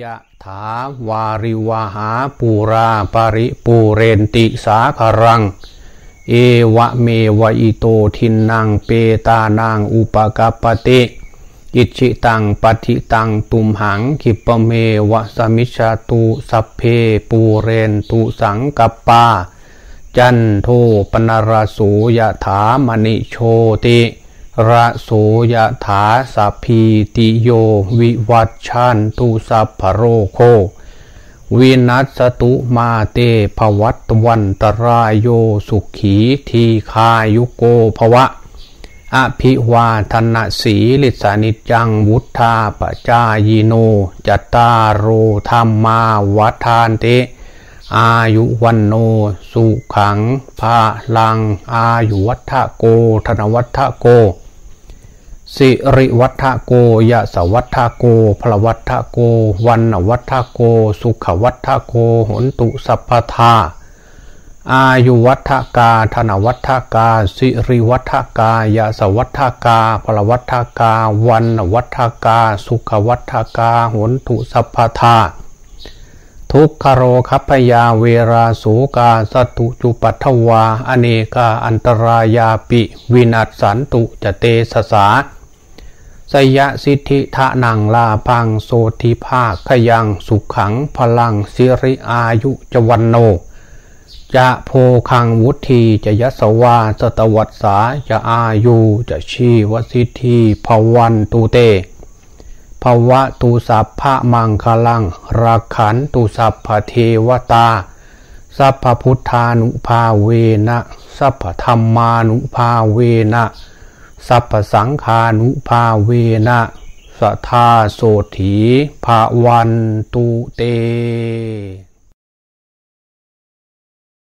ยะถาวาริวาหาปูราปริปูเรนติสาคารัง เอวะเมวะอิโตทินังเปตานางอุปกาปติอิชิตังปฏิตังตุมหังคิปเมวะสมิชาตุสัพเพปูเรนตุสังกปปาจันโทปนารสูยะถามณิโชติ ระโสยถาสัพพีติโยวิวัตชันตุสัพพโรโค วินัสตุมาเตภวัตวันตรายโยสุขีทีคายุโกภวะ อภิวาทนาสีลิสานิจังวุธาปจายโน จัตตารโรธรรมาวัฏานเต อายุวันโน สุขังภาลัง อายุวัฏโก ธนวัฏโก สิริวัฒโกยะสวัฒโกพลวัฒโก วันวัฒโก สุขวัฒโกหนตุสัพพทาอายุวัฒกา ธนวัฒกา สิริวัฒกายะสวัฒกาพลวัฒกา วันวัฒกา สุขวัฒกาหนตุสัพพทาทุกขโรคัพยาเวราสูกาสตุจุปัทวา อเนกาอันตรายาปิ วินัสสันตุจเตสสา สยสิทธิทะนังลาพังโสธิภาคขยังสุขขังพลังสิริอายุจวันโน จะโพคังวุธีจะยสวาสตวัตสาจะอายุจะชีวสิทธิภวันตุเตภวะตุสัพพะมังคลังรักขันตุสัพพเทวตา สัพพพุทธานุภาเวนะ สัพพธรรมานุภาเวนะ สัพสังคานุภาเวนะสทาโสถีภาวันตุเต